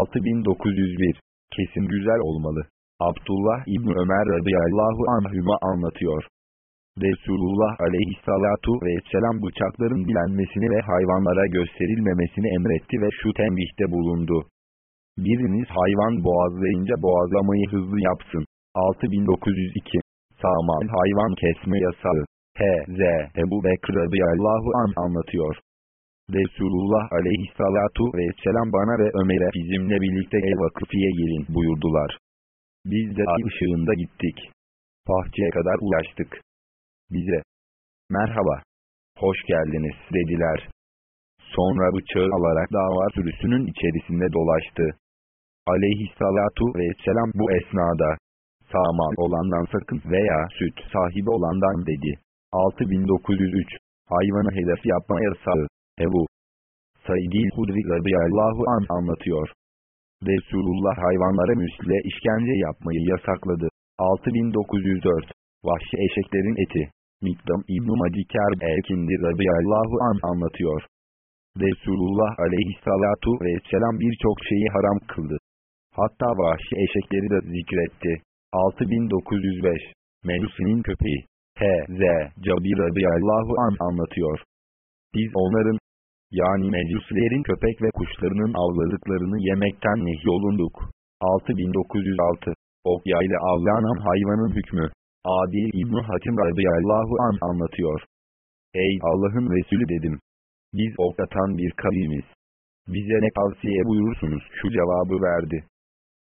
6901 Kesin güzel olmalı. Abdullah İbni Ömer radıyallahu anhüma anlatıyor. Resulullah aleyhissalatu vesselam bıçakların bilenmesini ve hayvanlara gösterilmemesini emretti ve şu tembihte bulundu. Biriniz hayvan boğazlayınca boğazlamayı hızlı yapsın. 6902 Samal hayvan kesme yasağı H.Z. Ebu Bekir radıyallahu an anlatıyor. Resulullah aleyhissalatu vesselam bana ve Ömer'e bizimle birlikte ev vakıfiye gelin buyurdular. Biz de ay ışığında gittik. Bahçeye kadar ulaştık. Bize, merhaba, hoş geldiniz dediler. Sonra bıçağı alarak dava sürüsünün içerisinde dolaştı. Aleyhissalatu vesselam bu esnada, sağmal olandan sakın veya süt sahibi olandan dedi. 6903 Hayvanı hedef yapma yasağı Ebu Said-i Hudri radıyallahu an anlatıyor. Resulullah hayvanlara müsle işkence yapmayı yasakladı. 6904 Vahşi eşeklerin eti Mikdam İbn-i Madiker Erkindi radıyallahu an anlatıyor. Resulullah aleyhissalatu vesselam birçok şeyi haram kıldı. Hatta vahşi eşekleri de zikretti. 6905 Melusi'nin köpeği H.Z. Cabir radıyallahu an anlatıyor. Biz onların, yani mecusilerin köpek ve kuşlarının avladıklarını yemekten nehyolunduk. 6906 Okya ile avlanan hayvanın hükmü. Adil İbn Hatim radıyallahu an anlatıyor. Ey Allah'ın Resulü dedim. Biz ok atan bir kavimiz. Bize ne tavsiye buyurursunuz şu cevabı verdi.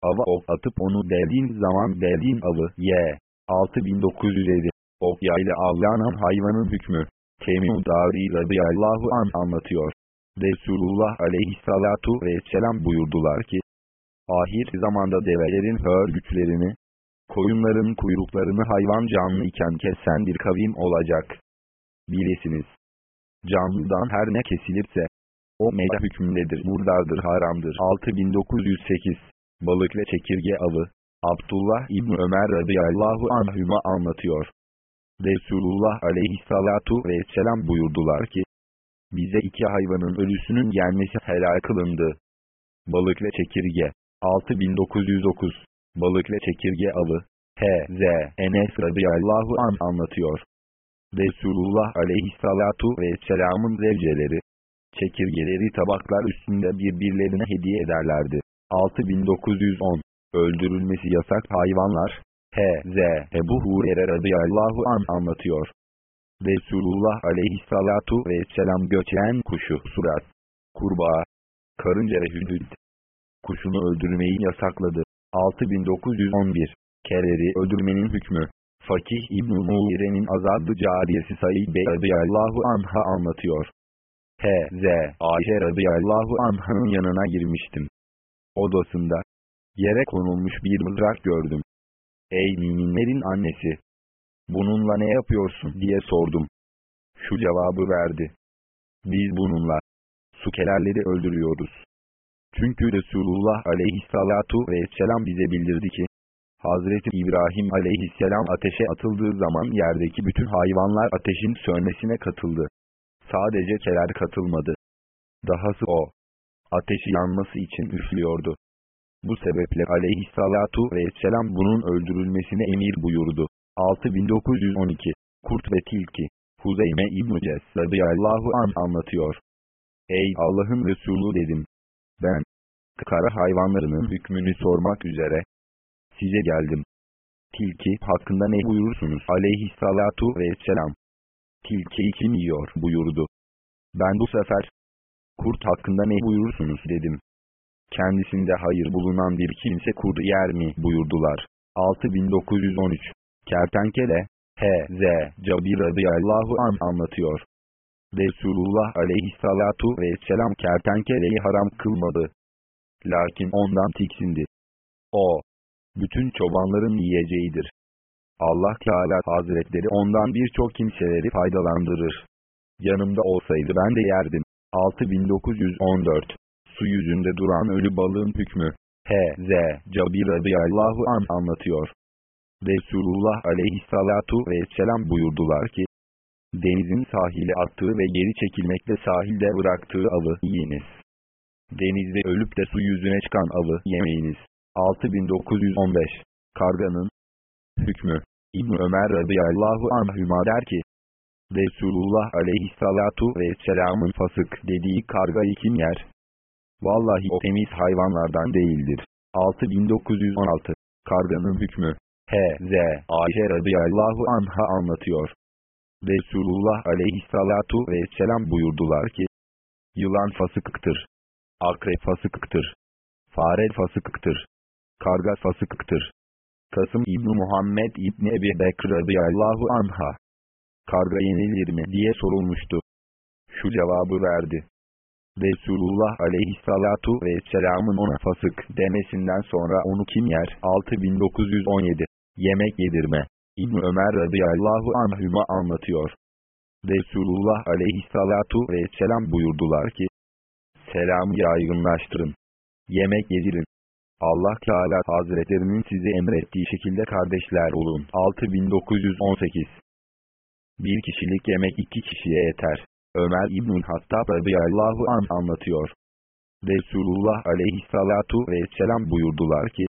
Ava ok atıp onu deldiğin zaman deldiğin avı ye. 6907 Okya ile avlanan hayvanın hükmü. Temim Dari radıyallahu an anlatıyor. Resulullah aleyhissalatu vesselam buyurdular ki, ahir zamanda develerin hörgüçlerini, koyunların kuyruklarını hayvan canlı iken kesen bir kavim olacak. Bilesiniz. Canlıdan her ne kesilirse, o meyda hükmündedir, buradadır, haramdır. 6908 Balık ve çekirge avı Abdullah İbni Ömer radıyallahu anhüma anlatıyor. Resulullah aleyhissalatu vesselam buyurdular ki, bize iki hayvanın ölüsünün gelmesi helal kılındı. Balık ve çekirge 6909 Balık ve çekirge avı H.Z. Enes radıyallahu an anlatıyor. Resulullah aleyhissalatu vesselamın zevceleri, çekirgeleri tabaklar üstünde birbirlerine hediye ederlerdi. 6910 Öldürülmesi yasak hayvanlar H.Z. Ebu Hurer'e radıyallahu an anlatıyor. Resulullah aleyhissalatu vesselam göçen kuşu surat, kurbağa, karınca ve kuşunu öldürmeyi yasakladı. 6911 Kereri öldürmenin hükmü Fakih İbn-i Muire'nin azadlı cariyesi Said Bey radıyallahu anha anlatıyor. H.Z. Ayşe radıyallahu anh'ın yanına girmiştim. Odasında yere konulmuş bir mızrak gördüm. Ey müminlerin annesi! Bununla ne yapıyorsun diye sordum. Şu cevabı verdi. Biz bununla sukelerleri öldürüyoruz. Çünkü Resulullah aleyhissalatu vesselam bize bildirdi ki, Hazreti İbrahim aleyhisselam ateşe atıldığı zaman yerdeki bütün hayvanlar ateşin sönmesine katıldı. Sadece keler katılmadı. Dahası o, ateşi yanması için üflüyordu. Bu sebeple aleyhissalatu vesselam bunun öldürülmesine emir buyurdu. 6912 Kurt ve Tilki Huzeyme İbn-i Ces radıyallahu an anlatıyor. Ey Allah'ın Resulü dedim. Ben, kara hayvanlarının hükmünü sormak üzere size geldim. Tilki hakkında ne buyurursunuz aleyhissalatu vesselam. Tilki kim yiyor buyurdu. Ben bu sefer, kurt hakkında ne buyurursunuz dedim. Kendisinde hayır bulunan bir kimse kurdu yer mi buyurdular. 6913 Kertenkele H.Z. Cabir radıyallahu an anlatıyor. Resulullah aleyhissalatu vesselam kertenkeleyi haram kılmadı. Lakin ondan tiksindi. O, bütün çobanların yiyeceğidir. Allah Teala Hazretleri ondan birçok kimseleri faydalandırır. Yanımda olsaydı ben de yerdim. 6914 Su yüzünde duran ölü balığın hükmü. H.Z. Cabir radıyallahu an anlatıyor. Resulullah aleyhissalatu vesselam buyurdular ki, denizin sahile attığı ve geri çekilmekle sahilde bıraktığı avı yiyiniz. Denizde ölüp de su yüzüne çıkan avı yemeyiniz. 6915 Karganın Hükmü İbn Ömer radıyallahu anhüma der ki, Resulullah aleyhissalatu vesselamın fasık dediği kargayı kim yer? Vallahi o temiz hayvanlardan değildir. 6916 Karganın hükmü H.Z. Ayşe radıyallahu anha anlatıyor. Resulullah aleyhissalatu vesselam buyurdular ki, Yılan fasıkıktır. Akrep fasıkıktır. Fare fasıkıktır. Karga fasıkıktır. Kasım İbni Muhammed İbni Ebi Bekr radıyallahu anha. Karga yenilir mi diye sorulmuştu. Şu cevabı verdi. Resulullah aleyhissalatu vesselamın ona fasık demesinden sonra onu kim yer? 6917 Yemek yedirme. İbn Ömer radıyallahu anhüma anlatıyor. Resulullah aleyhissalatu vesselam buyurdular ki, Selamı yaygınlaştırın. Yemek yedirin. Allah Teala Hazretlerinin size emrettiği şekilde kardeşler olun. 6918 Bir kişilik yemek iki kişiye yeter. Ömer İbn-i Hattab radıyallahu an anlatıyor. Resulullah aleyhissalatu vesselam buyurdular ki,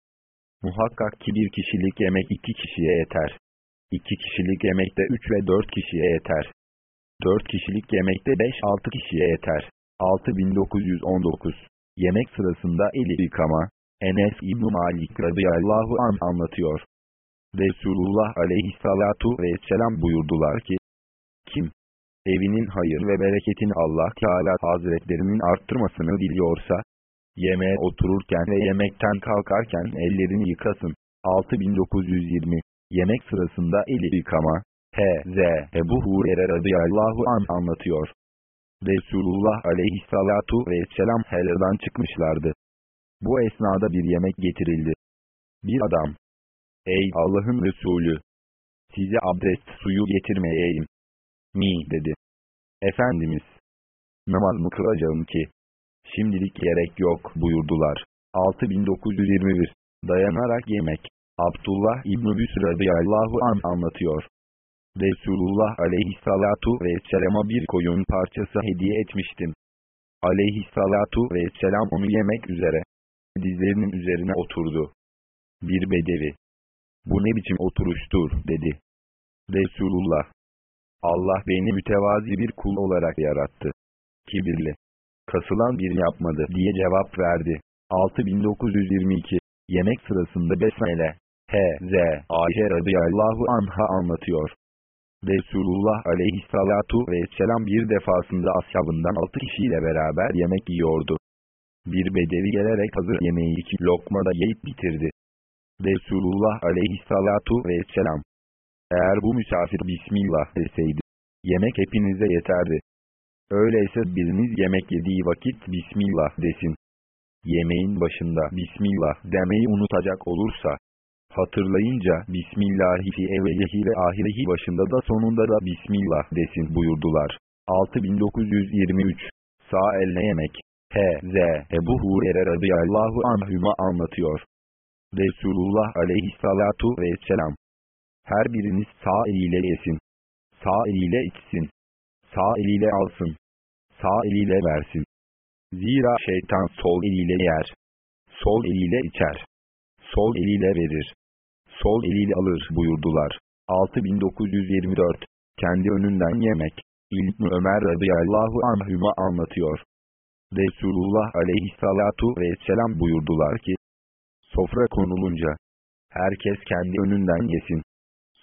Muhakkak ki bir kişilik yemek iki kişiye yeter. İki kişilik yemekte üç ve dört kişiye yeter. Dört kişilik yemekte beş altı kişiye yeter. 6919 Yemek sırasında eli yıkama, Enes İbn Malik radıyallahu an anlatıyor. Resulullah aleyhissalatu vesselam buyurdular ki, evinin hayır ve bereketini Allah Teala hazretlerinin arttırmasını diliyorsa, yemeğe otururken ve yemekten kalkarken ellerini yıkasın. 6920 Yemek sırasında eli yıkama, H.Z. Ebu Hurer'e radıyallahu an anlatıyor. Resulullah aleyhissalatu vesselam helvadan çıkmışlardı. Bu esnada bir yemek getirildi. Bir adam, Ey Allah'ın Resulü! Size abdest suyu getirmeyeyim. Mi dedi. Efendimiz, namaz mı kılacağım ki? Şimdilik gerek yok buyurdular. 6921 Dayanarak yemek. Abdullah İbn-i Büsr radıyallahu an anlatıyor. Resulullah aleyhissalatu vesselama bir koyun parçası hediye etmiştim. Aleyhissalatu vesselam onu yemek üzere dizlerinin üzerine oturdu. Bir bedevi. Bu ne biçim oturuştur dedi. Resulullah. Allah beni mütevazi bir kul olarak yarattı. Kibirli. Kasılan bir yapmadı diye cevap verdi. 6922 Yemek sırasında besmele. H.Z. Ayşe radıyallahu anha anlatıyor. Resulullah aleyhissalatu vesselam bir defasında ashabından altı kişiyle beraber yemek yiyordu. Bir bedevi gelerek hazır yemeği iki lokmada yiyip bitirdi. Resulullah aleyhissalatu vesselam. Eğer bu misafir Bismillah deseydi, yemek hepinize yeterdi. Öyleyse biriniz yemek yediği vakit Bismillah desin. Yemeğin başında Bismillah demeyi unutacak olursa, hatırlayınca Bismillahi fi evvelihi ve ahirehi başında da sonunda da Bismillah desin buyurdular. 6923 Sağ eline yemek H.Z. Ebu Hurer'e radıyallahu anhüma anlatıyor. Resulullah aleyhissalatu vesselam. Her biriniz sağ eliyle yesin. Sağ eliyle içsin. Sağ eliyle alsın. Sağ eliyle versin. Zira şeytan sol eliyle yer. Sol eliyle içer. Sol eliyle verir. Sol eliyle alır buyurdular. 6924 Kendi önünden yemek. İlmi Ömer radıyallahu anhüma anlatıyor. Resulullah aleyhissalatu vesselam buyurdular ki, Sofra konulunca, herkes kendi önünden yesin.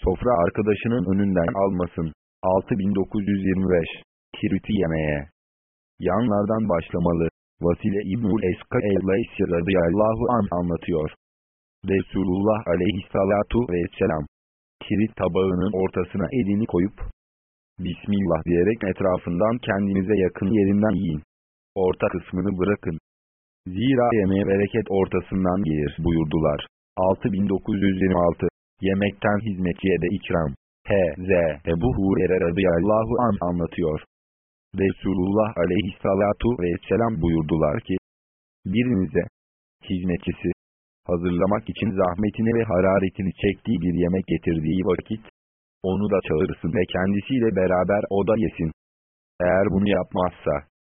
Sofra arkadaşının önünden almasın. 6925 Tiriti yemeye. Yanlardan başlamalı. Vasile İbnül Eska el-Laysi radıyallahu an anlatıyor. Resulullah aleyhissalatu vesselam. Tirit tabağının ortasına elini koyup, Bismillah diyerek etrafından kendinize yakın yerinden yiyin. Orta kısmını bırakın. Zira yemeğe bereket ortasından gelir buyurdular. 6926 Yemekten hizmetçiye de ikram. H.Z. Ebu Hurer'e radıyallahu an anlatıyor. Resulullah aleyhissalatu vesselam buyurdular ki, birinize, hizmetçisi, hazırlamak için zahmetini ve hararetini çektiği bir yemek getirdiği vakit, onu da çağırsın ve kendisiyle beraber o da yesin. Eğer bunu yapmazsa,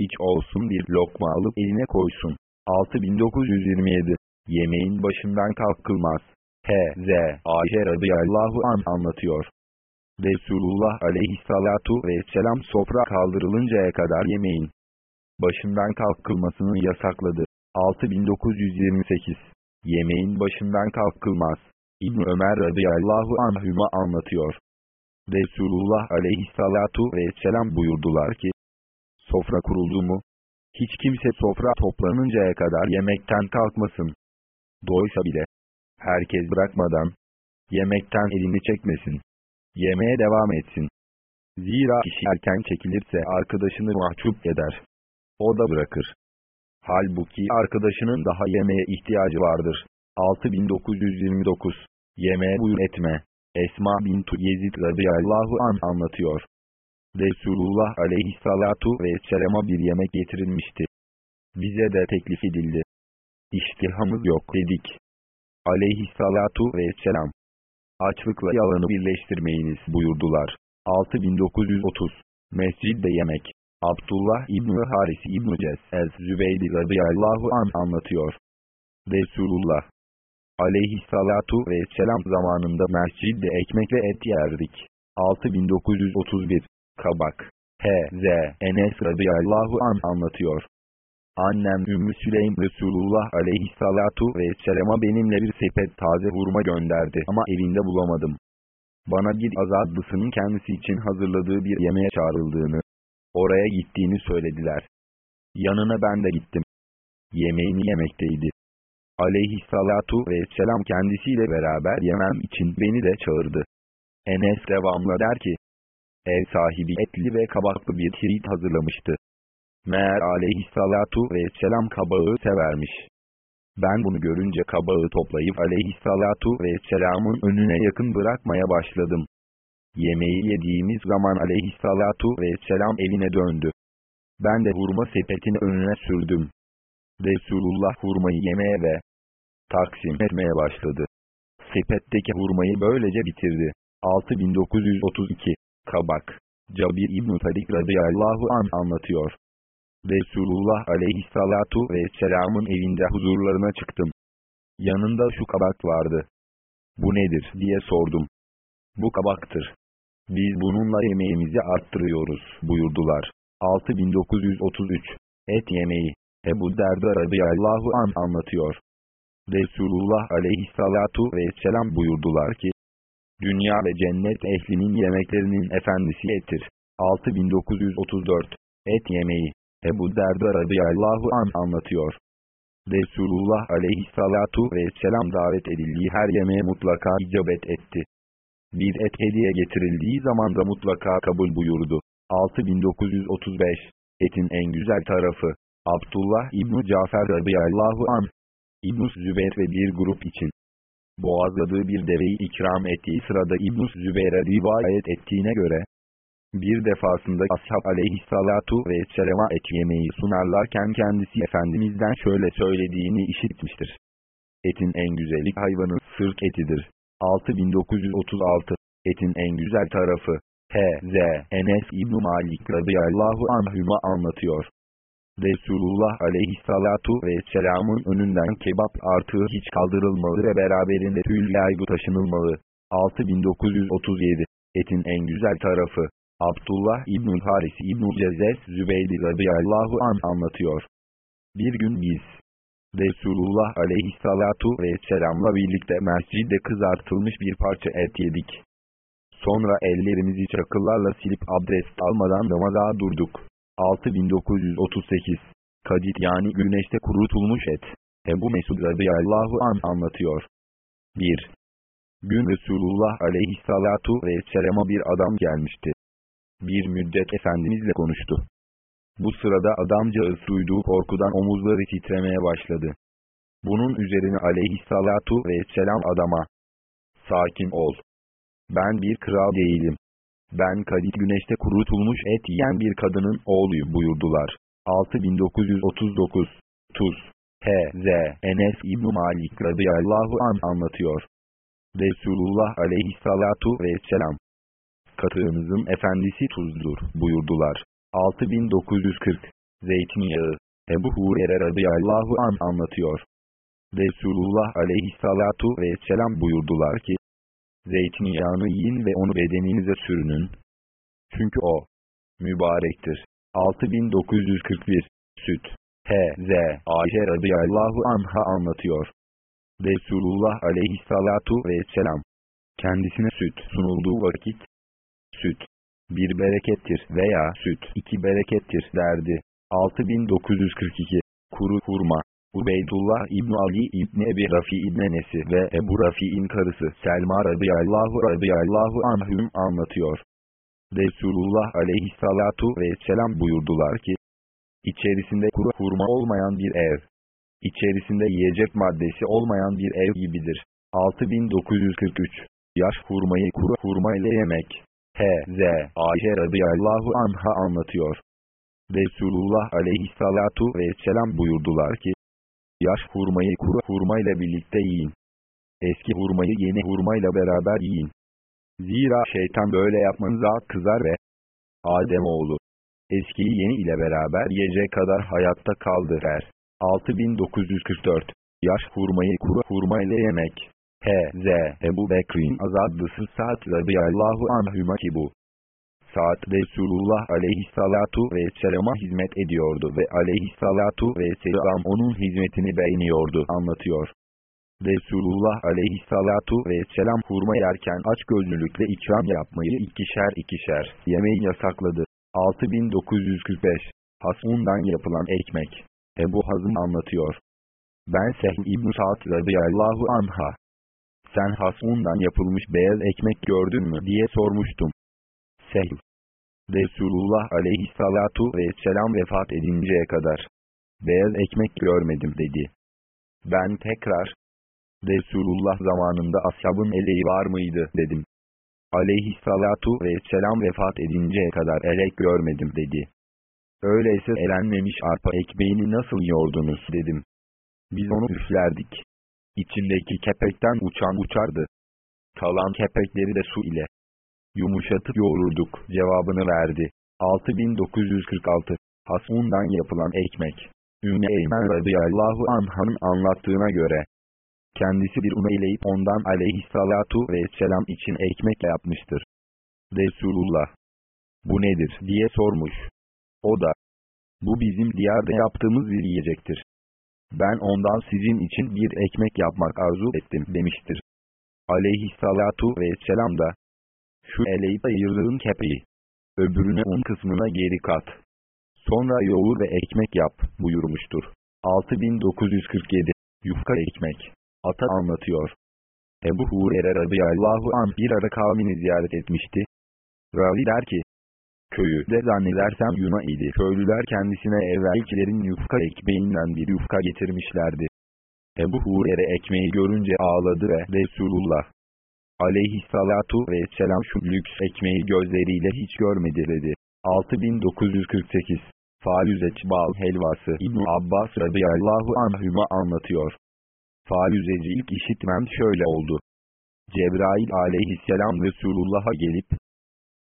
Hiç olsun bir lokma alıp eline koysun. 6927 Yemeğin başından kalkılmaz. H.Z. Ayşe radıyallahu an anlatıyor. Resulullah aleyhissalatu vesselam sofra kaldırılıncaya kadar yemeğin başından kalkılmasını yasakladı. 6928 Yemeğin başından kalkılmaz. İbn Ömer radıyallahu anhüma anlatıyor. Resulullah aleyhissalatu vesselam buyurdular ki, Sofra kuruldu mu? Hiç kimse sofra toplanıncaya kadar yemekten kalkmasın. Doysa bile, herkes bırakmadan, yemekten elini çekmesin. Yemeğe devam etsin. Zira kişi erken çekilirse arkadaşını mahcup eder. O da bırakır. Halbuki arkadaşının daha yemeğe ihtiyacı vardır. 6929 Yemeğe buyur etme. Esma bintu Yezid radıyallahu an anlatıyor. Resulullah aleyhissalatu vesselama bir yemek getirilmişti. Bize de teklif edildi. İştihamız yok dedik. Aleyhissalatu vesselam. Açlıkla yalanı birleştirmeyiniz buyurdular. 6930 Mescidde yemek Abdullah İbni Haris İbni Ces'ez Zübeydi radıyallahu an anlatıyor. Resulullah aleyhissalatu vesselam zamanında mescidde ekmek ve et yerdik. 6931 Kabak H.Z. Enes radıyallahu an anlatıyor. Annem Ümmü Süleym Resulullah aleyhissalatu vesselama benimle bir sepet taze hurma gönderdi ama evinde bulamadım. Bana bir azadlısının kendisi için hazırladığı bir yemeğe çağrıldığını, oraya gittiğini söylediler. Yanına ben de gittim. Yemeğini yemekteydi. Aleyhissalatu vesselam kendisiyle beraber yemem için beni de çağırdı. Enes devamla der ki, ev sahibi etli ve kabaklı bir tirit hazırlamıştı. Meğer aleyhissalatu vesselam kabağı severmiş. Ben bunu görünce kabağı toplayıp aleyhissalatu vesselamın önüne yakın bırakmaya başladım. Yemeği yediğimiz zaman aleyhissalatu vesselam evine döndü. Ben de hurma sepetini önüne sürdüm. Resulullah hurmayı yemeye ve taksim etmeye başladı. Sepetteki hurmayı böylece bitirdi. 6932 Kabak Cabir İbn-i Tarik radıyallahu an anlatıyor. Resulullah aleyhissalatu vesselamın evinde huzurlarına çıktım. Yanında şu kabak vardı. Bu nedir diye sordum. Bu kabaktır. Biz bununla yemeğimizi arttırıyoruz buyurdular. 6933 Et yemeği Ebu Derda radıyallahu an anlatıyor. Resulullah aleyhissalatu vesselam buyurdular ki, Dünya ve cennet ehlinin yemeklerinin efendisi ettir. 6934 Et yemeği Ebu Derda radıyallahu an anlatıyor. Resulullah aleyhissalatu vesselam davet edildiği her yemeğe mutlaka icabet etti. Bir et hediye getirildiği zaman da mutlaka kabul buyurdu. 6935 Etin en güzel tarafı Abdullah İbn Cafer radıyallahu an İbn Zübeyir ve bir grup için boğazladığı bir deveyi ikram ettiği sırada İbn Zübeyir'e rivayet ettiğine göre bir defasında ashab aleyhissalatu vesselama et yemeği sunarlarken kendisi Efendimiz'den şöyle söylediğini işitmiştir. Etin en güzeli hayvanın sırt etidir. 6936 Etin en güzel tarafı H.Z. Enes İbn Malik radıyallahu anhüma anlatıyor. Resulullah aleyhissalatu vesselamın önünden kebap artığı hiç kaldırılmalı ve beraberinde tül yaygı taşınılmalı. 6937 Etin en güzel tarafı Abdullah İbn Haris İbn Cezes Zübeydi radıyallahu an anlatıyor. Bir gün biz Resulullah aleyhissalatu vesselamla birlikte mescidde kızartılmış bir parça et yedik. Sonra ellerimizi çakıllarla silip abdest almadan namaza durduk. 6938 Kadit yani güneşte kurutulmuş et. Ebu Mesud radıyallahu an anlatıyor. 1. Gün Resulullah aleyhissalatu vesselama bir adam gelmişti. Bir müddet Efendimizle konuştu. Bu sırada adamcağız duyduğu korkudan omuzları titremeye başladı. Bunun üzerine aleyhissalatu vesselam adama, sakin ol. Ben bir kral değilim. Ben Kadit güneşte kurutulmuş et yiyen bir kadının oğluyum buyurdular. 6939 Tuz H.Z. Enes İbn Malik radıyallahu an anlatıyor. Resulullah aleyhissalatu vesselam Katığınızın efendisi tuzdur buyurdular. 6940 Zeytinyağı. Ebu Hurer'e radıyallahu an anlatıyor. Resulullah aleyhissalatu vesselam buyurdular ki, Zeytinyağını yiyin ve onu bedeninize sürünün. Çünkü o, mübarektir. 6941 Süt H.Z. Ayşe radıyallahu anha anlatıyor. Resulullah aleyhissalatu vesselam kendisine süt sunulduğu vakit süt bir berekettir veya süt iki berekettir derdi. 6942 Kuru hurma Ubeydullah İbni Ali İbni Ebi Rafi İbni Nesi ve Ebu Rafi'in karısı Selma radıyallahu radıyallahu anhüm anlatıyor. Resulullah aleyhissalatu vesselam buyurdular ki, içerisinde kuru hurma olmayan bir ev, içerisinde yiyecek maddesi olmayan bir ev gibidir. 6943 Yaş hurmayı kuru hurma ile yemek. H.Z. Ayşe radıyallahu anha anlatıyor. Resulullah aleyhissalatu vesselam buyurdular ki, yaş hurmayı kuru hurma ile birlikte yiyin. Eski hurmayı yeni hurma ile beraber yiyin. Zira şeytan böyle yapmanıza kızar ve Adem oğlu eskiyi yeni ile beraber yiyecek kadar hayatta kaldı der. 6944 Yaş hurmayı kuru hurma ile yemek. H.Z. Ebu Bekir'in azadlısı Sa'd radıyallahu anhüma ki bu. Sa'd Resulullah aleyhissalatu vesselama hizmet ediyordu ve aleyhissalatu vesselam onun hizmetini beğeniyordu anlatıyor. Resulullah aleyhissalatu vesselam hurma yerken aç gözlülükle ikram yapmayı ikişer ikişer yemeği yasakladı. 6945 Hasundan yapılan ekmek Ebu Hazım anlatıyor. Ben Sehl İbn Sa'd radıyallahu anha. Sen hasundan yapılmış beyaz ekmek gördün mü diye sormuştum. Sehl. Resulullah aleyhissalatu vesselam vefat edinceye kadar. Beyaz ekmek görmedim dedi. Ben tekrar. Resulullah zamanında ashabın eleği var mıydı dedim. Aleyhissalatu vesselam vefat edinceye kadar elek görmedim dedi. Öyleyse elenmemiş arpa ekmeğini nasıl yordunuz dedim. Biz onu üflerdik. İçindeki kepekten uçan uçardı. Kalan kepekleri de su ile yumuşatıp yoğururduk cevabını verdi. 6946 Hasundan yapılan ekmek Ümmü Eymen radıyallahu anhanın anlattığına göre kendisi bir un eyleyip ondan aleyhissalatu vesselam için ekmek yapmıştır. Resulullah bu nedir diye sormuş. O da bu bizim diyarda yaptığımız bir yiyecektir. Ben ondan sizin için bir ekmek yapmak arzu ettim demiştir. Aleyhissalatu vesselam da şu eleyip ayırdığın kepeği öbürüne un kısmına geri kat. Sonra yoğur ve ekmek yap buyurmuştur. 6947 Yufka ekmek Ata anlatıyor. Ebu Hurer'e radıyallahu an bir ara kavmini ziyaret etmişti. Ravi der ki, köyü de zannedersem Yuna idi. Köylüler kendisine evvelkilerin yufka ekmeğinden bir yufka getirmişlerdi. Ebu Hurer'e ekmeği görünce ağladı ve Resulullah aleyhissalatu vesselam şu lüks ekmeği gözleriyle hiç görmedi dedi. 6948 Falüzeç bal helvası İbn Abbas radıyallahu anhüma anlatıyor. Falüzeci ilk işitmem şöyle oldu. Cebrail aleyhisselam Resulullah'a gelip,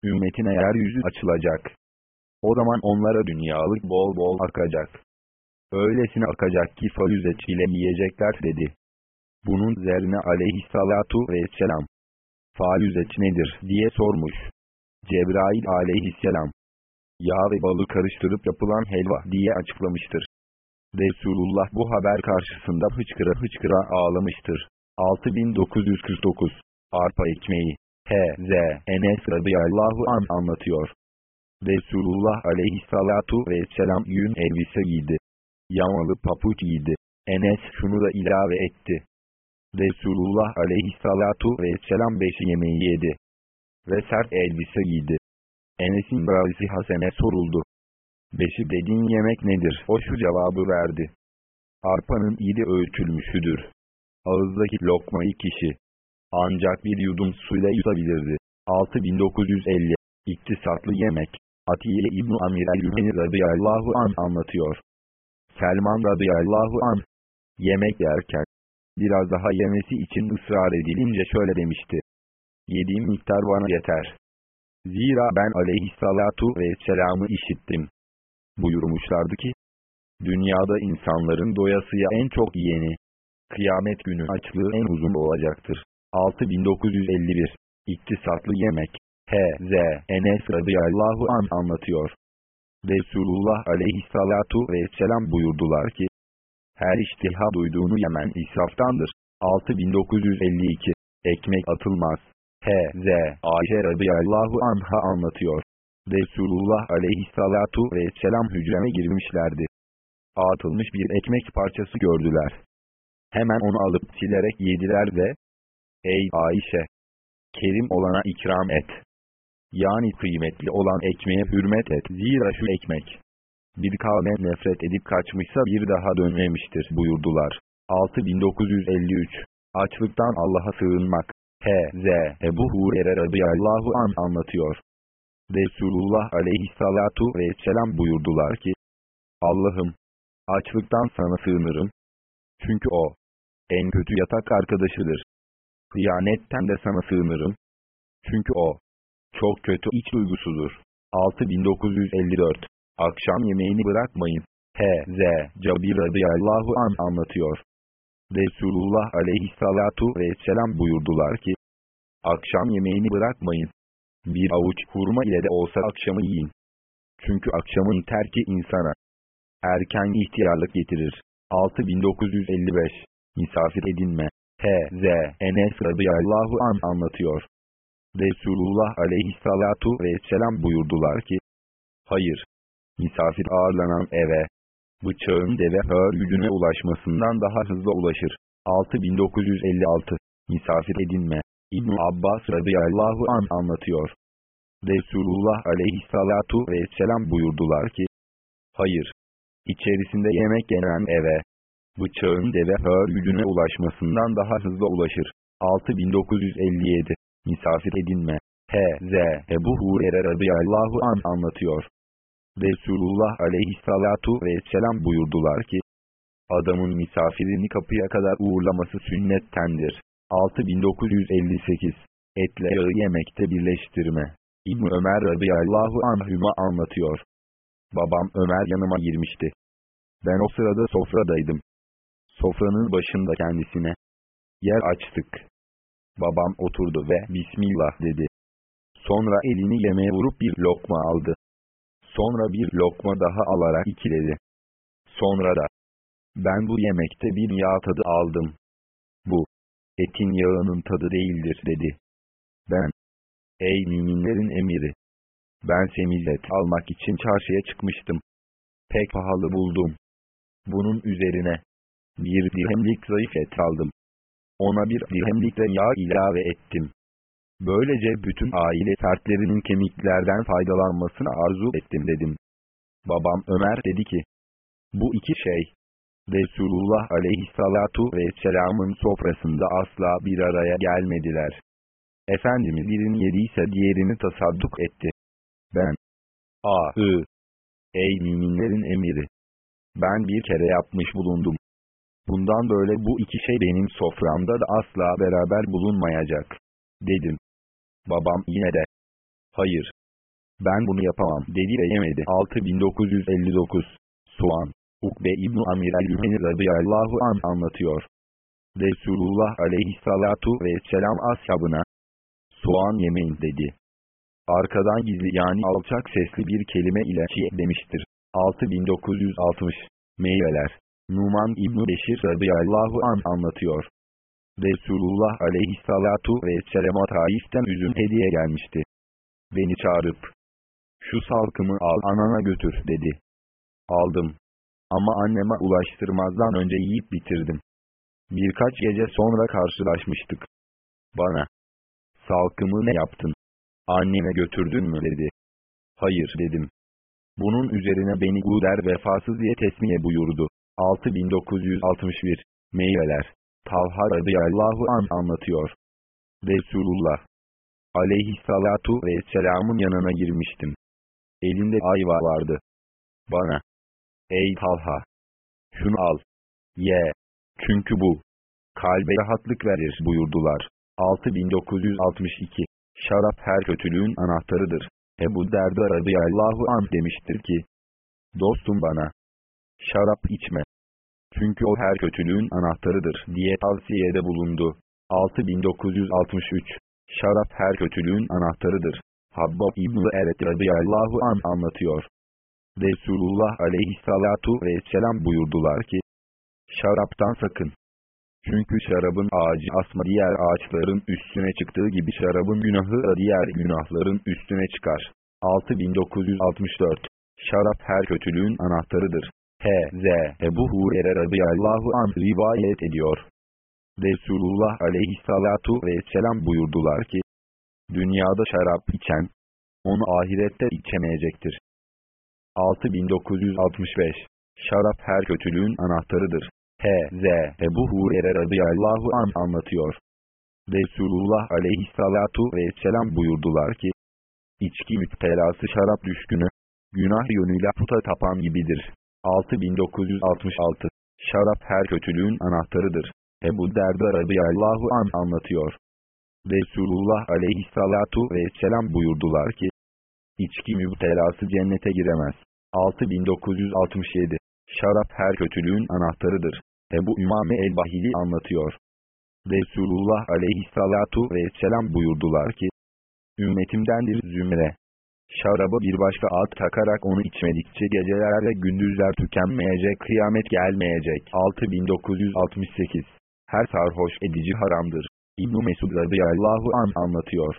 ümmetine yeryüzü açılacak. O zaman onlara dünyalık bol bol akacak. Öylesine akacak ki falüzeç ile yiyecekler dedi. Bunun üzerine aleyhissalatu vesselam, falüzeç nedir diye sormuş. Cebrail aleyhisselam, yağ ve balı karıştırıp yapılan helva diye açıklamıştır. Resulullah bu haber karşısında hıçkıra hıçkıra ağlamıştır. 6949 Arpa ekmeği H.Z. Enes radıyallahu an anlatıyor. Resulullah aleyhissalatu vesselam yün elbise giydi. Yamalı papuç giydi. Enes şunu da ilave etti. Resulullah aleyhissalatu vesselam beşi yemeği yedi. Ve sert elbise giydi. Enes'in bravisi Hasen'e soruldu. Beşi dediğin yemek nedir? O şu cevabı verdi. Arpanın iyi öğütülmüşüdür. Ağızdaki lokmayı kişi ancak bir yudum suyla yutabilirdi. 6950 İktisatlı yemek Atiye İbn Amir el-Hüheni radıyallahu an anlatıyor. Selman radıyallahu an yemek yerken biraz daha yemesi için ısrar edilince şöyle demişti. Yediğim miktar bana yeter. Zira ben aleyhissalatu vesselam'ı işittim. buyurmuşlardı ki, dünyada insanların doyasıya en çok yiyeni, kıyamet günü açlığı en uzun olacaktır. 6951 İktisatlı yemek H.Z. Enes radıyallahu an anlatıyor. Resulullah aleyhissalatu vesselam buyurdular ki, her iştiha duyduğunu yemen israftandır. 6952 Ekmek atılmaz. H.Z. Ayşe radıyallahu anha anlatıyor. Resulullah aleyhissalatu vesselam hücreme girmişlerdi. Atılmış bir ekmek parçası gördüler. Hemen onu alıp silerek yediler ve Ey Ayşe! Kerim olana ikram et. Yani kıymetli olan ekmeğe hürmet et. Zira şu ekmek, bir kavme nefret edip kaçmışsa bir daha dönmemiştir buyurdular. 6953 Açlıktan Allah'a sığınmak H.Z. Ebu Hurer'e radıyallahu an anlatıyor. Resulullah aleyhissalatu vesselam buyurdular ki, Allah'ım, açlıktan sana sığınırım. Çünkü o, en kötü yatak arkadaşıdır. Hıyanetten de sana sığınırım. Çünkü o, çok kötü iç duygusudur. 6954 Akşam yemeğini bırakmayın. H.Z. Cabir radıyallahu an anlatıyor. Resulullah aleyhissalatu vesselam buyurdular ki, Akşam yemeğini bırakmayın. Bir avuç hurma ile de olsa akşamı yiyin. Çünkü akşamın terki insana erken ihtiyarlık getirir. 6955 Misafir edinme H.Z. Enes radıyallahu an anlatıyor. Resulullah aleyhissalatu vesselam buyurdular ki, Hayır, misafir ağırlanan eve, bıçağın deve hör gücüne ulaşmasından daha hızlı ulaşır. 6956 Misafir edinme İbn Abbas radıyallahu an anlatıyor. Resulullah aleyhissalatu vesselam buyurdular ki, Hayır, içerisinde yemek yenen eve, bıçağın deve hör gücüne ulaşmasından daha hızlı ulaşır. 6957 Misafir edinme H.Z. Ebu Hurer'e radıyallahu an anlatıyor. Resulullah aleyhissalatu vesselam buyurdular ki, adamın misafirini kapıya kadar uğurlaması sünnettendir. 6958 Etle yağı yemekte birleştirme İbn Ömer radıyallahu anhüma anlatıyor. Babam Ömer yanıma girmişti. Ben o sırada sofradaydım. Sofranın başında kendisine yer açtık. Babam oturdu ve Bismillah dedi. Sonra elini yemeğe vurup bir lokma aldı. Sonra bir lokma daha alarak ikiledi. Sonra da, ben bu yemekte bir yağ tadı aldım. Bu, etin yağının tadı değildir dedi. Ben, ey müminlerin emiri, ben semiz et almak için çarşıya çıkmıştım. Pek pahalı buldum. Bunun üzerine, bir dirhemlik zayıf et aldım. Ona bir dirhemlik yağ ilave ettim. Böylece bütün aile fertlerinin kemiklerden faydalanmasını arzu ettim dedim. Babam Ömer dedi ki, bu iki şey, Resulullah aleyhissalatu vesselamın sofrasında asla bir araya gelmediler. Efendimiz birini yediyse diğerini tasadduk etti. Ben, ahı, ey müminlerin emiri, ben bir kere yapmış bulundum. Bundan böyle bu iki şey benim soframda da asla beraber bulunmayacak, dedim. Babam yine de, hayır, ben bunu yapamam dedi ve yemedi. 6959 Soğan Ukbe İbn Amir el-Hümeni radıyallahu an anlatıyor. Resulullah aleyhissalatu vesselam ashabına, soğan yemeyin dedi. Arkadan gizli yani alçak sesli bir kelime ile çiğ demiştir. 6960 Meyveler Numan İbn Beşir radıyallahu an anlatıyor. Resulullah aleyhissalatu vesselam'a Taif'ten üzüm hediye gelmişti. Beni çağırıp, şu salkımı al anana götür dedi. Aldım. Ama anneme ulaştırmazdan önce yiyip bitirdim. Birkaç gece sonra karşılaşmıştık. Bana, salkımı ne yaptın? Anneme götürdün mü dedi. Hayır dedim. Bunun üzerine beni Guder vefasız diye tesmiye buyurdu. 6961 Meyveler Talha radıyallahu an anlatıyor. Resulullah aleyhissalatu vesselamın yanına girmiştim. Elinde ayva vardı. Bana, ey Talha, şunu al, ye, çünkü bu, kalbe rahatlık verir buyurdular. 6962 Şarap her kötülüğün anahtarıdır. Ebu Derda radıyallahu an demiştir ki, Dostum bana, şarap içme. Çünkü o her kötülüğün anahtarıdır diye tavsiyede bulundu. 6963 Şarap her kötülüğün anahtarıdır. Habbab İbn-i Eret radıyallahu an anlatıyor. Resulullah aleyhissalatu vesselam buyurdular ki, Şaraptan sakın. Çünkü şarabın ağacı asma diğer ağaçların üstüne çıktığı gibi şarabın günahı diğer günahların üstüne çıkar. 6964 Şarap her kötülüğün anahtarıdır. H.Z. Ebu Hurer'e radıyallahu anh rivayet ediyor. Resulullah aleyhissalatu vesselam buyurdular ki, Dünyada şarap içen, onu ahirette içemeyecektir. 6965 Şarap her kötülüğün anahtarıdır. H.Z. Ebu Hurer'e radıyallahu an anlatıyor. Resulullah aleyhissalatu vesselam buyurdular ki, İçki müptelası şarap düşkünü, günah yönüyle puta tapan gibidir. 6966 Şarap her kötülüğün anahtarıdır. Ebu Derda radıyallahu an anlatıyor. Resulullah aleyhissalatu vesselam buyurdular ki, İçki müptelası cennete giremez. 6967 Şarap her kötülüğün anahtarıdır. Ebu Ümame el-Bahili anlatıyor. Resulullah aleyhissalatu vesselam buyurdular ki, Ümmetimdendir zümre. Şaraba bir başka ad takarak onu içmedikçe geceler ve gündüzler tükenmeyecek, kıyamet gelmeyecek. 6968 Her sarhoş edici haramdır. İbn-i Mesud radıyallahu an anlatıyor.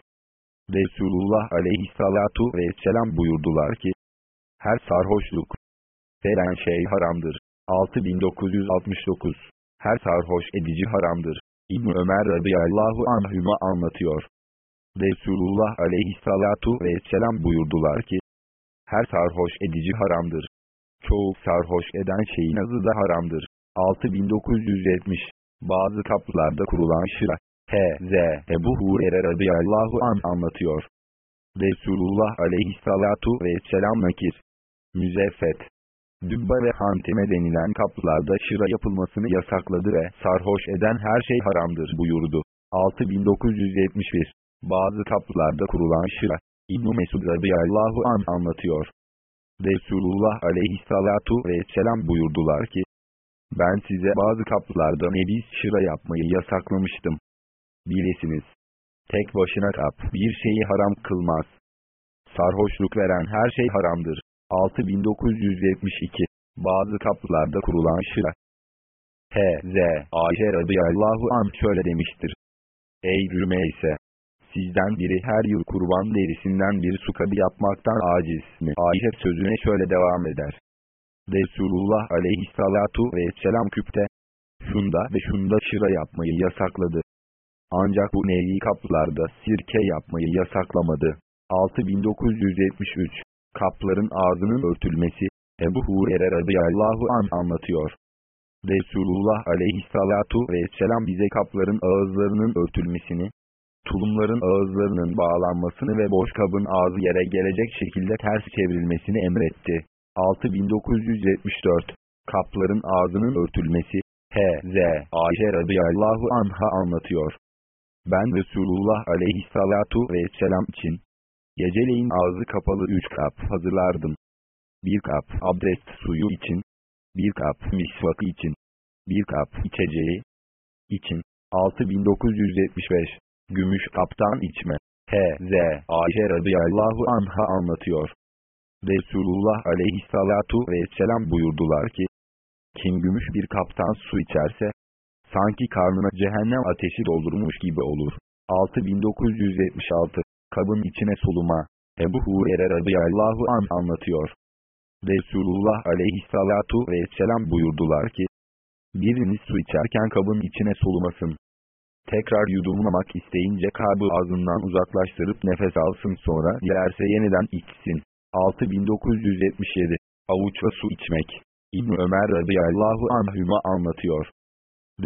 Resulullah aleyhissalatu vesselam buyurdular ki, her sarhoşluk veren şey haramdır. 6969 Her sarhoş edici haramdır. İbn Ömer radıyallahu anhüma anlatıyor. Resulullah aleyhissalatu vesselam buyurdular ki, her sarhoş edici haramdır. Çoğu sarhoş eden şeyin azı da haramdır. 6970 Bazı kaplarda kurulan şıra. H.Z. Ebu Hurer'e radıyallahu an anlatıyor. Resulullah aleyhissalatu vesselam nakir. Müzeffet. Dübba ve hanteme denilen kaplarda şıra yapılmasını yasakladı ve sarhoş eden her şey haramdır buyurdu. 6971 bazı kaplarda kurulan şıra, İbn-i Mesud radıyallahu an anlatıyor. Resulullah aleyhissalatu vesselam buyurdular ki, ben size bazı kaplarda nebiz şıra yapmayı yasaklamıştım. Bilesiniz, tek başına kap bir şeyi haram kılmaz. Sarhoşluk veren her şey haramdır. 6972 Bazı kaplarda kurulan şıra. H.Z. Ayşe radıyallahu an şöyle demiştir. Ey Rümeyse! Sizden biri her yıl kurban derisinden bir sukabi yapmaktan aciz mi? Ayşe sözüne şöyle devam eder. Resulullah aleyhissalatu vesselam küpte, şunda ve şunda şıra yapmayı yasakladı. Ancak bu nevi kaplarda sirke yapmayı yasaklamadı. 6973 Kapların ağzının örtülmesi, Ebu Hurer'e radıyallahu an anlatıyor. Resulullah aleyhissalatu vesselam bize kapların ağızlarının örtülmesini, tulumların ağızlarının bağlanmasını ve boş kabın ağzı yere gelecek şekilde ters çevrilmesini emretti. 6974 Kapların ağzının örtülmesi H.Z. Ayşe radıyallahu anha anlatıyor. Ben Resulullah aleyhissalatu vesselam için geceleyin ağzı kapalı üç kap hazırlardım. Bir kap abdest suyu için, bir kap misvakı için, bir kap içeceği için. 6975 gümüş kaptan içme. H.Z. Ayşe radıyallahu anha anlatıyor. Resulullah aleyhissalatu vesselam buyurdular ki, kim gümüş bir kaptan su içerse, sanki karnına cehennem ateşi doldurmuş gibi olur. 6976 Kabın içine soluma. Ebu Hurer'e radıyallahu an anlatıyor. Resulullah aleyhissalatu vesselam buyurdular ki, biriniz su içerken kabın içine solumasın. Tekrar yudumlamak isteyince kabı ağzından uzaklaştırıp nefes alsın sonra dilerse yeniden içsin. 6977 Avuçla su içmek İbn Ömer radıyallahu anhüma anlatıyor.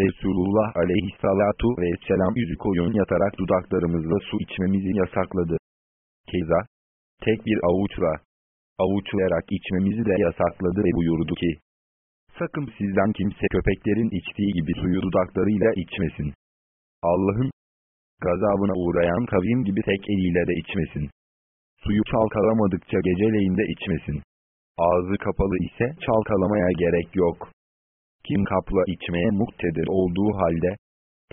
Resulullah aleyhissalatu vesselam yüzü koyun yatarak dudaklarımızla su içmemizi yasakladı. Keza, tek bir avuçla, avuçlayarak içmemizi de yasakladı ve buyurdu ki, Sakın sizden kimse köpeklerin içtiği gibi suyu dudaklarıyla içmesin. Allah'ın gazabına uğrayan kavim gibi tek eliyle de içmesin. Suyu çalkalamadıkça geceleyin de içmesin. Ağzı kapalı ise çalkalamaya gerek yok. Kim kapla içmeye muktedir olduğu halde,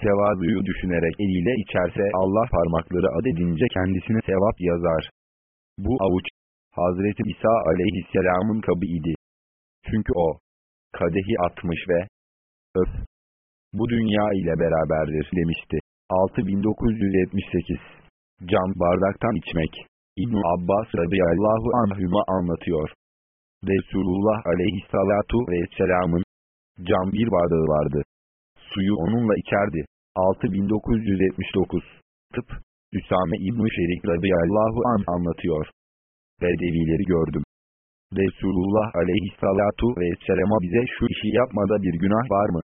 tevazuyu düşünerek eliyle içerse Allah parmakları adedince kendisine sevap yazar. Bu avuç, Hazreti İsa aleyhisselamın kabı idi. Çünkü o, kadehi atmış ve, öf, bu dünya ile beraberdir demişti. 6978 Cam bardaktan içmek ibn Abbas radıyallahu anhüma anlatıyor. Resulullah aleyhissalatu vesselamın cam bir bardağı vardı. Suyu onunla içerdi. 6979 Tıp Üsame İbn-i Şerik radıyallahu an anlatıyor. Bedevileri gördüm. Resulullah aleyhissalatu vesselama bize şu işi yapmada bir günah var mı?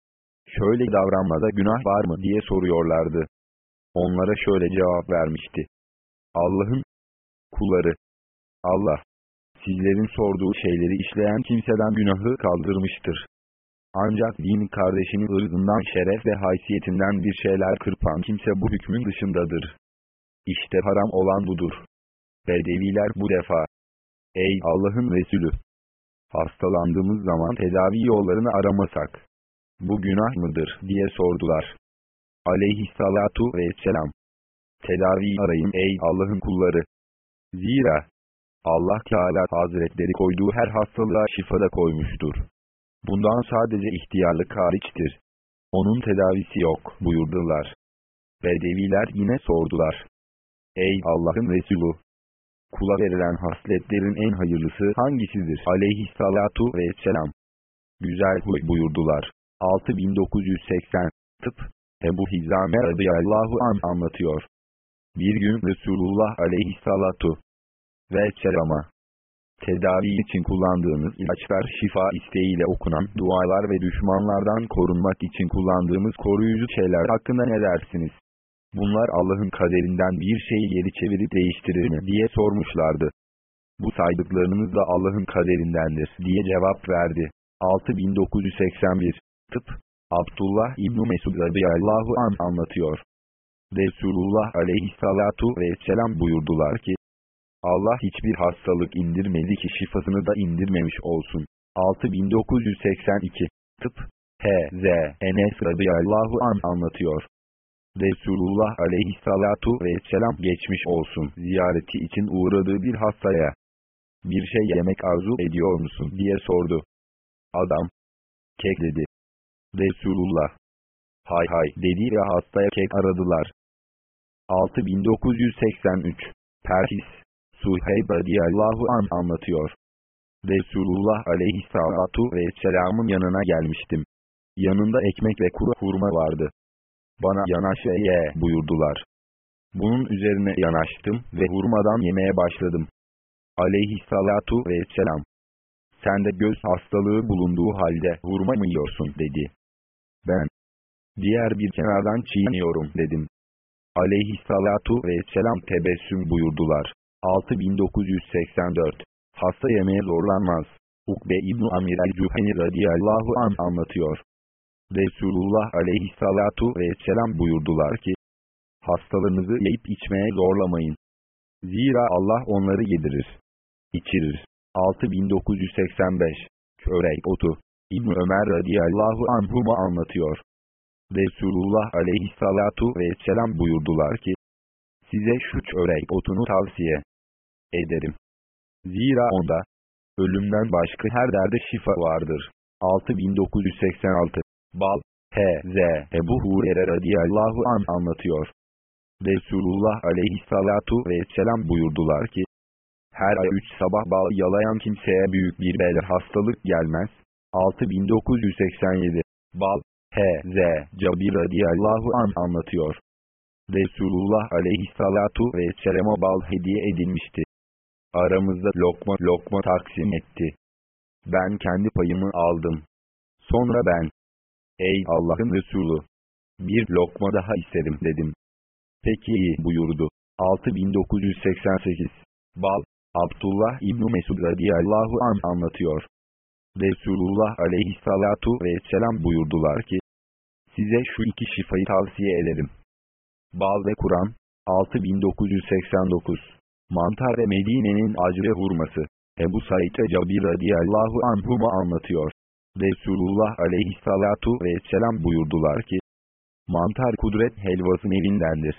Şöyle davranmada günah var mı diye soruyorlardı. Onlara şöyle cevap vermişti. Allah'ın kulları. Allah, sizlerin sorduğu şeyleri işleyen kimseden günahı kaldırmıştır. Ancak din kardeşinin ırzından şeref ve haysiyetinden bir şeyler kırpan kimse bu hükmün dışındadır. İşte haram olan budur. Bedeviler bu defa. Ey Allah'ın Resulü! Hastalandığımız zaman tedavi yollarını aramasak. Bu günah mıdır diye sordular. Aleyhissalatu vesselam. Tedavi arayın ey Allah'ın kulları. Zira Allah Teala Hazretleri koyduğu her hastalığa şifada koymuştur. Bundan sadece ihtiyarlık hariçtir. Onun tedavisi yok buyurdular. Bedeviler yine sordular. Ey Allah'ın Resulü! Kula verilen hasletlerin en hayırlısı hangisidir? Aleyhissalatu vesselam. Güzel huy buyurdular. 6980 Tıp Ebu Hizame radıyallahu an anlatıyor. Bir gün Resulullah aleyhissalatu ve selama tedavi için kullandığımız ilaçlar şifa isteğiyle okunan dualar ve düşmanlardan korunmak için kullandığımız koruyucu şeyler hakkında ne dersiniz? Bunlar Allah'ın kaderinden bir şeyi geri çevirip değiştirir mi diye sormuşlardı. Bu saydıklarınız da Allah'ın kaderindendir diye cevap verdi. 6981 Tıp Abdullah İbn Mesud radıyallahu an anlatıyor. Resulullah aleyhissalatu vesselam buyurdular ki, Allah hiçbir hastalık indirmedi ki şifasını da indirmemiş olsun. 6982 Tıp H.Z. Enes radıyallahu an anlatıyor. Resulullah aleyhissalatu vesselam geçmiş olsun ziyareti için uğradığı bir hastaya bir şey yemek arzu ediyor musun diye sordu. Adam kek dedi. Resulullah hay hay dedi ve hastaya kek aradılar. 6983 Perhis Suheyb radiyallahu an anlatıyor. Resulullah aleyhissalatu vesselamın yanına gelmiştim. Yanında ekmek ve kuru hurma vardı. Bana yanaş ve ye buyurdular. Bunun üzerine yanaştım ve hurmadan yemeye başladım. Aleyhissalatu vesselam. Sende göz hastalığı bulunduğu halde hurma mı yiyorsun dedi. Ben, diğer bir kenardan çiğniyorum dedim. Aleyhissalatu vesselam tebessüm buyurdular. 6984 Hasta yemeye zorlanmaz. Ukbe İbn Amir el-Cüheni radiyallahu an anlatıyor. Resulullah aleyhissalatu vesselam buyurdular ki, hastalarınızı yiyip içmeye zorlamayın. Zira Allah onları yedirir, içirir. 6985 Körek otu İbn Ömer radiyallahu anhuma anlatıyor. Resulullah aleyhissalatu vesselam buyurdular ki, size şu çörek otunu tavsiye ederim. Zira onda, ölümden başka her derde şifa vardır. 6986 Bal, H.Z. Ebu Hurer'e radiyallahu an anlatıyor. Resulullah aleyhissalatu vesselam buyurdular ki, her ay üç sabah bal yalayan kimseye büyük bir bel hastalık gelmez. 6987 Bal, H.Z. Cabir radiyallahu an anlatıyor. Resulullah aleyhissalatu vesselam'a bal hediye edilmişti. Aramızda lokma lokma taksim etti. Ben kendi payımı aldım. Sonra ben, ey Allah'ın Resulü, bir lokma daha isterim dedim. Peki buyurdu. 6988 Bal, Abdullah İbn Mesud radiyallahu an anlatıyor. Resulullah aleyhissalatu vesselam buyurdular ki, size şu iki şifayı tavsiye ederim. Bal ve Kur'an, 6989 Mantar ve Medine'nin acre hurması Ebu Said Cabir radiyallahu anhuma anlatıyor. Resulullah aleyhissalatu vesselam buyurdular ki, Mantar kudret helvası evindendir.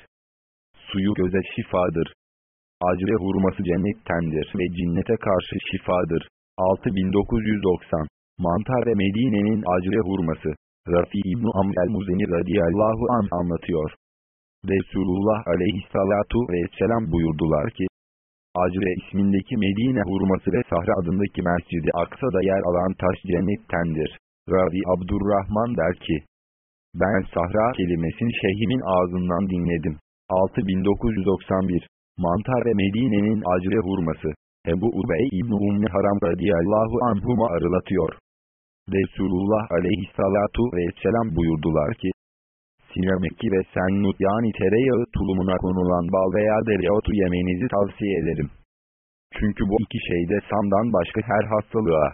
Suyu göze şifadır. Acre hurması cennettendir ve cinnete karşı şifadır. 6990 Mantar ve Medine'nin acre hurması. Rafi İbn Amr el-Muzeni radiyallahu an anlatıyor. Resulullah aleyhissalatu vesselam buyurdular ki, Acre ismindeki Medine hurması ve Sahra adındaki Mescid-i Aksa'da yer alan taş cennettendir. Ravi Abdurrahman der ki, ben Sahra kelimesini şeyhimin ağzından dinledim. 6991 Mantar ve Medine'nin acre hurması. Ebu Ubey İbn-i Ummi Haram radiyallahu anhuma arılatıyor. Resulullah aleyhissalatu vesselam buyurdular ki, Sinemeki ve Sennut yani tereyağı tulumuna konulan bal veya dereotu yemenizi tavsiye ederim. Çünkü bu iki şeyde samdan başka her hastalığa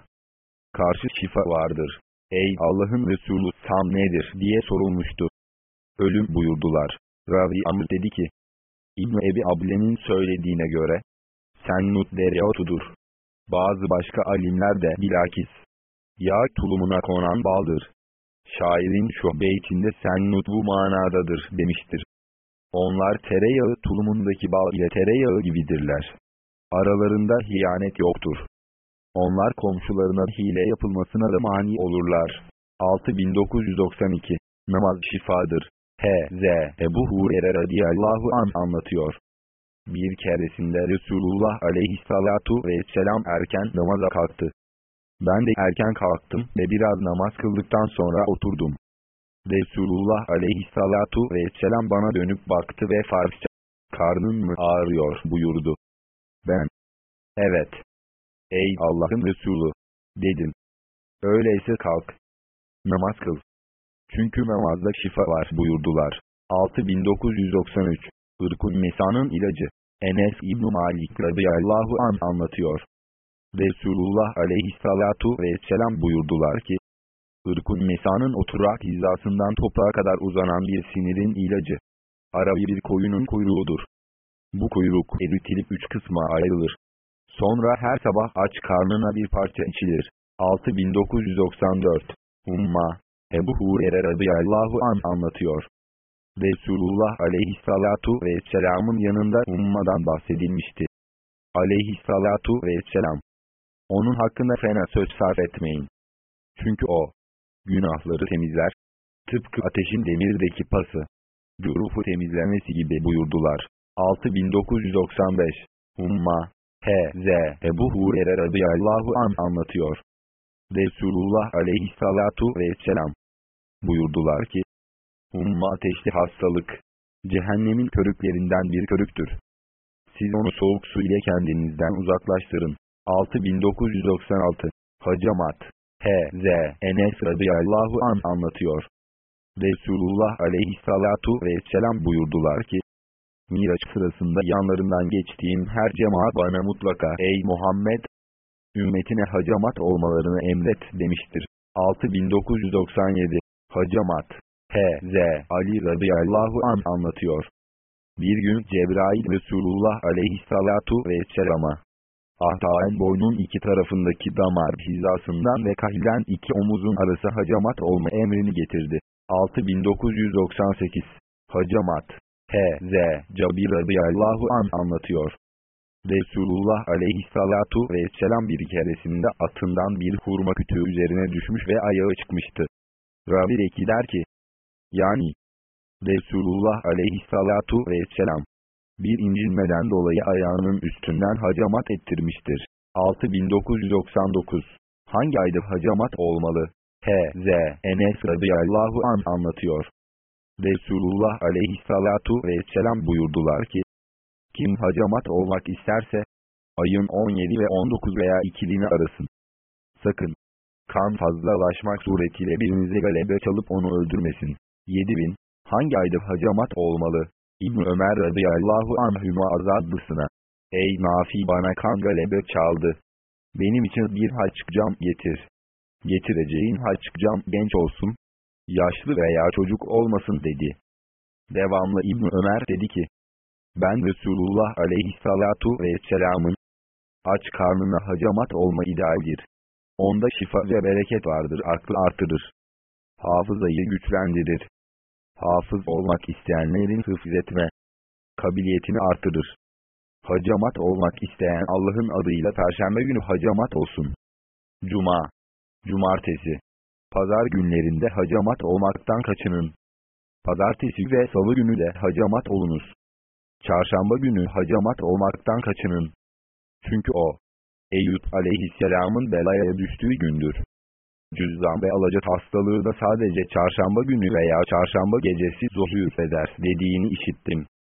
karşı şifa vardır. Ey Allah'ın Resulü sam nedir diye sorulmuştu. Ölüm buyurdular. Ravi Amr dedi ki, İbn Ebi Able'nin söylediğine göre, Sennut dereotudur. Bazı başka alimler de bilakis, yağ tulumuna konan baldır. Şairin şu beytinde sennut bu manadadır demiştir. Onlar tereyağı tulumundaki bal ile tereyağı gibidirler. Aralarında hiyanet yoktur. Onlar komşularına hile yapılmasına da mani olurlar. 6992 Namaz şifadır. H.Z. Ebu Hurer'e radiyallahu an anlatıyor. Bir keresinde Resulullah aleyhissalatu vesselam erken namaza kalktı. Ben de erken kalktım ve biraz namaz kıldıktan sonra oturdum. Resulullah aleyhissalatu vesselam bana dönüp baktı ve Farsça, karnın mı ağrıyor buyurdu. Ben, evet, ey Allah'ın Resulü, dedim. Öyleyse kalk, namaz kıl. Çünkü namazda şifa var buyurdular. 6993 Irkun Mesa'nın ilacı Enes İbn Malik radıyallahu an anlatıyor. Resulullah aleyhissalatu vesselam buyurdular ki, Irkun Mesa'nın oturak hizasından toprağa kadar uzanan bir sinirin ilacı. Arabi bir koyunun kuyruğudur. Bu kuyruk eritilip üç kısma ayrılır. Sonra her sabah aç karnına bir parça içilir. 6994 Umma Ebu Hurer'e radıyallahu an anlatıyor. Resulullah aleyhissalatu vesselamın yanında ummadan bahsedilmişti. Aleyhissalatu vesselam. Onun hakkında fena söz sarf etmeyin. Çünkü o, günahları temizler, tıpkı ateşin demirdeki pası, gürufu temizlemesi gibi buyurdular. 6995 Umma H.Z. Ebu Hurer'e radıyallahu an anlatıyor. Resulullah aleyhissalatu vesselam buyurdular ki, Umma ateşli hastalık, cehennemin körüklerinden bir körüktür. Siz onu soğuk su ile kendinizden uzaklaştırın. 6996 Hacamat H.Z. Enes radıyallahu an anlatıyor. Resulullah aleyhissalatu vesselam buyurdular ki, Miraç sırasında yanlarından geçtiğim her cemaat bana mutlaka ey Muhammed, ümmetine hacamat olmalarını emret demiştir. 6997 Hacamat H.Z. Ali radıyallahu an anlatıyor. Bir gün Cebrail Resulullah aleyhissalatu vesselama Ahtaen boynun iki tarafındaki damar hizasından ve kahilden iki omuzun arası hacamat olma emrini getirdi. 6998 Hacamat H.Z. Cabir radıyallahu an anlatıyor. Resulullah aleyhissalatu vesselam bir keresinde atından bir hurma kütüğü üzerine düşmüş ve ayağı çıkmıştı. Ravi der ki, yani, Resulullah aleyhissalatu vesselam, bir incinmeden dolayı ayağının üstünden hacamat ettirmiştir. 6999 Hangi ayda hacamat olmalı? H.Z. Enes radıyallahu an anlatıyor. Resulullah aleyhissalatu vesselam buyurdular ki, kim hacamat olmak isterse, ayın 17 ve 19 veya ikilini arasın. Sakın, kan fazlalaşmak suretiyle birinize galebe çalıp onu öldürmesin. 7000, hangi ayda hacamat olmalı? İbn Ömer radıyallahu anhüma azadlısına. Ey Nafi bana kan galebe çaldı. Benim için bir haçcam getir. Getireceğin haçcam genç olsun. Yaşlı veya çocuk olmasın dedi. Devamlı İbn Ömer dedi ki. Ben Resulullah aleyhissalatu vesselamın Aç karnına hacamat olma idealdir. Onda şifa ve bereket vardır, aklı artırır. Hafızayı güçlendirir. Hafız olmak isteyenlerin hıfzetme kabiliyetini artırır. Hacamat olmak isteyen Allah'ın adıyla Perşembe günü hacamat olsun. Cuma, Cumartesi, Pazar günlerinde hacamat olmaktan kaçının. Pazartesi ve salı günü de hacamat olunuz. Çarşamba günü hacamat olmaktan kaçının. Çünkü o, Eyüp aleyhisselamın belaya düştüğü gündür. Cüzzam ve alacak hastalığı da sadece çarşamba günü veya çarşamba gecesi zuhur eder dediğini işittim.